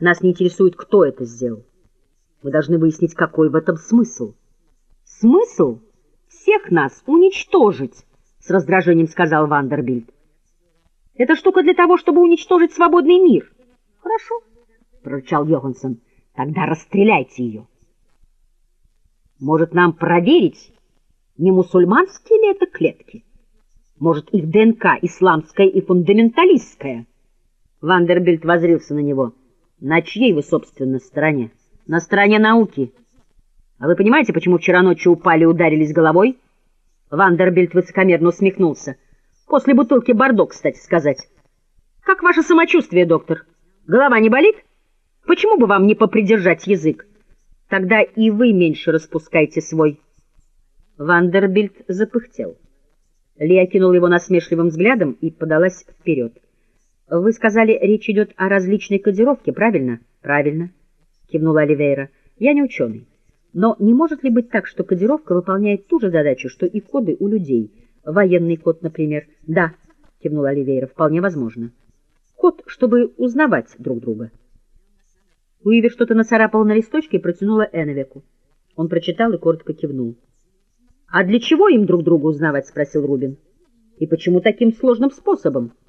Нас не интересует, кто это сделал. Мы должны выяснить, какой в этом смысл. Смысл всех нас уничтожить, с раздражением сказал Вандербильд. Это штука для того, чтобы уничтожить свободный мир. Хорошо, прорычал Йоханссон. Тогда расстреляйте ее. Может, нам проверить, не мусульманские ли это клетки? Может, их ДНК исламская и фундаменталистская? Вандербильд возрился на него. На чьей вы, собственно, стороне? На стороне науки. А вы понимаете, почему вчера ночью упали и ударились головой? Вандербильд высокомерно усмехнулся. После бутылки бордо, кстати сказать. Как ваше самочувствие, доктор? Голова не болит? Почему бы вам не попридержать язык? Тогда и вы меньше распускайте свой. Вандербильд запыхтел. Ли окинул его насмешливым взглядом и подалась вперед. — Вы сказали, речь идет о различной кодировке, правильно? — Правильно, — кивнула Оливейра. — Я не ученый. Но не может ли быть так, что кодировка выполняет ту же задачу, что и коды у людей? Военный код, например. — Да, — кивнула Оливейра, — вполне возможно. Код, чтобы узнавать друг друга. Уивер что-то нацарапал на листочке и протянула Эновеку. Он прочитал и коротко кивнул. — А для чего им друг друга узнавать? — спросил Рубин. — И почему таким сложным способом? —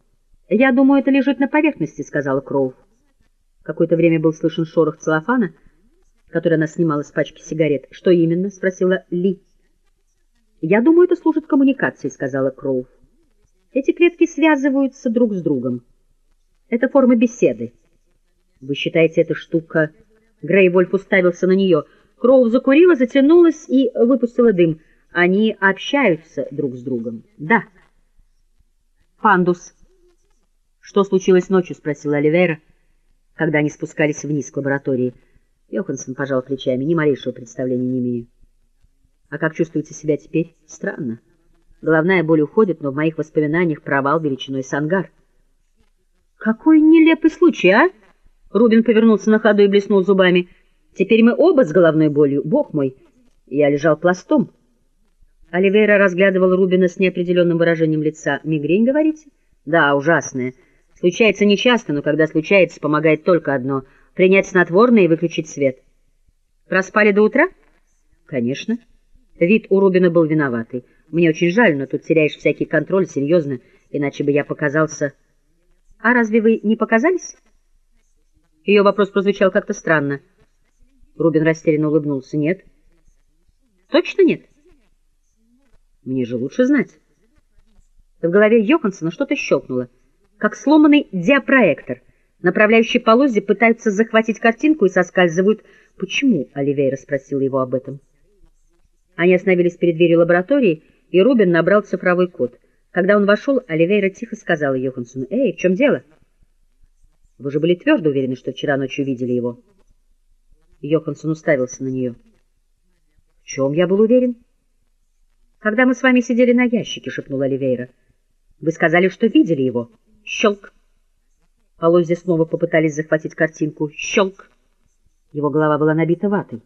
Я думаю, это лежит на поверхности, — сказала Кроув. Какое-то время был слышен шорох целлофана, который она снимала с пачки сигарет. — Что именно? — спросила Ли. — Я думаю, это служит коммуникацией, — сказала Кроув. Эти клетки связываются друг с другом. Это форма беседы. — Вы считаете, эта штука... Грей Вольф уставился на нее. Кроув закурила, затянулась и выпустила дым — они общаются друг с другом. Да. Пандус. Что случилось ночью? Спросила Оливейра, когда они спускались вниз к лаборатории. Йоханссон пожал плечами. Ни малейшего представления не имею. А как чувствуете себя теперь? Странно. Головная боль уходит, но в моих воспоминаниях провал величиной с ангар. Какой нелепый случай, а? Рубин повернулся на ходу и блеснул зубами. Теперь мы оба с головной болью. Бог мой, я лежал пластом. Оливейра разглядывал Рубина с неопределенным выражением лица. «Мигрень, говорите?» «Да, ужасная. Случается нечасто, но когда случается, помогает только одно — принять снотворное и выключить свет». «Проспали до утра?» «Конечно». Вид у Рубина был виноватый. «Мне очень жаль, но тут теряешь всякий контроль, серьезно, иначе бы я показался...» «А разве вы не показались?» Ее вопрос прозвучал как-то странно. Рубин растерянно улыбнулся. «Нет». «Точно нет?» Мне же лучше знать. В голове Йоханссона что-то щелкнуло, как сломанный диапроектор. Направляющие полозья пытаются захватить картинку и соскальзывают. «Почему?» — Оливейра спросила его об этом. Они остановились перед дверью лаборатории, и Рубин набрал цифровой код. Когда он вошел, Оливейра тихо сказала Йоханссону, «Эй, в чем дело?» «Вы же были твердо уверены, что вчера ночью видели его?» Йоханссон уставился на нее. «В чем я был уверен?» Когда мы с вами сидели на ящике, — шепнула Оливейра. — Вы сказали, что видели его. Щелк. Полозья снова попытались захватить картинку. Щелк. Его голова была набита ватой.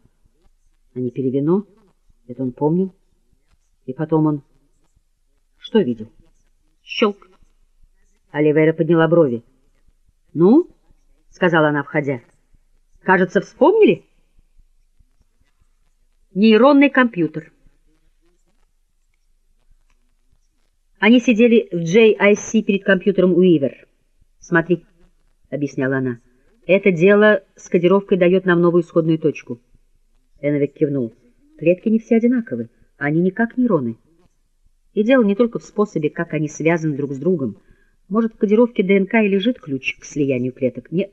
Они пили вино, это он помнил. И потом он... Что видел? Щелк. Оливейра подняла брови. — Ну, — сказала она, входя, — кажется, вспомнили? Нейронный компьютер. Они сидели в JIC перед компьютером Уивер. «Смотри», — объясняла она, — «это дело с кодировкой дает нам новую исходную точку». Эновик кивнул. «Клетки не все одинаковы, они не как нейроны. И дело не только в способе, как они связаны друг с другом. Может, в кодировке ДНК и лежит ключ к слиянию клеток? Нет.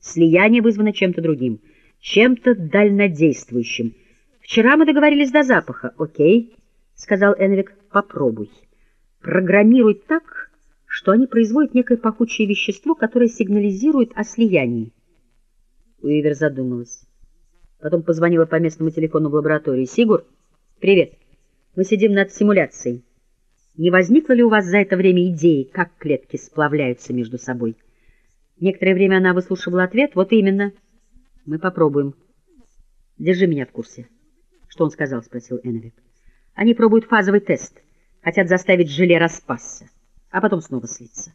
Слияние вызвано чем-то другим, чем-то дальнодействующим. Вчера мы договорились до запаха. Окей, — сказал Энвик, — попробуй программируй так, что они производят некое пахучее вещество, которое сигнализирует о слиянии. Уивер задумалась. Потом позвонила по местному телефону в лаборатории. «Сигур, привет. Мы сидим над симуляцией. Не возникло ли у вас за это время идеи, как клетки сплавляются между собой?» Некоторое время она выслушивала ответ. «Вот именно. Мы попробуем. Держи меня в курсе». «Что он сказал?» — спросил Эновик. «Они пробуют фазовый тест» хотят заставить желе распасться, а потом снова слиться.